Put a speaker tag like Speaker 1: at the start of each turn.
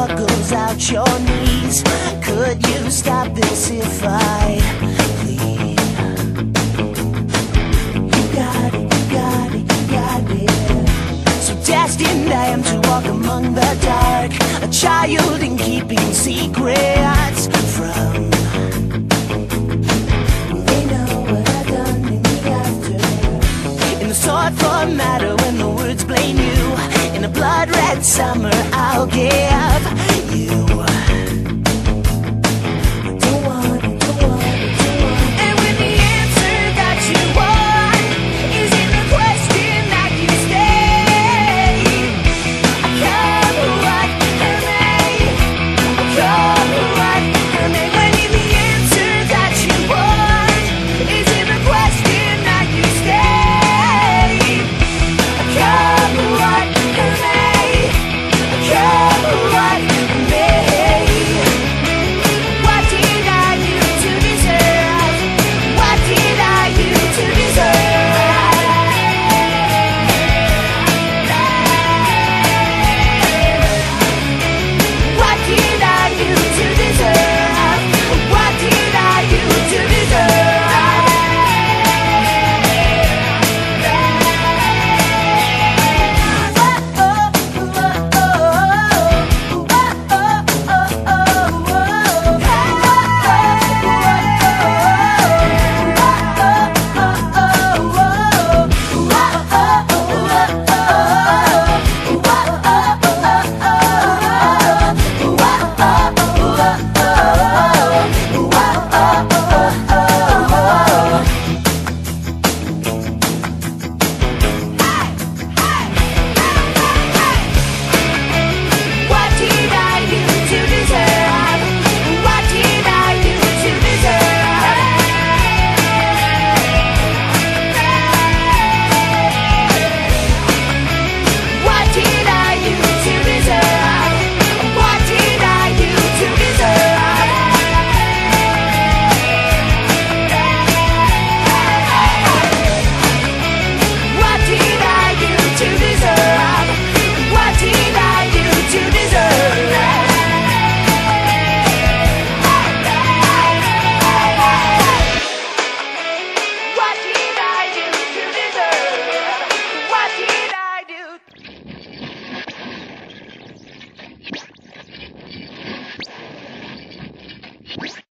Speaker 1: struggles out your knees. Could you stop this if I plead? You got it, you got it, you got it. So destined I am to walk among the dark, a child in keeping secrets from. They know what I've done in the after. In the thoughtful matter when the words blame you. In a blood red summer, I'll give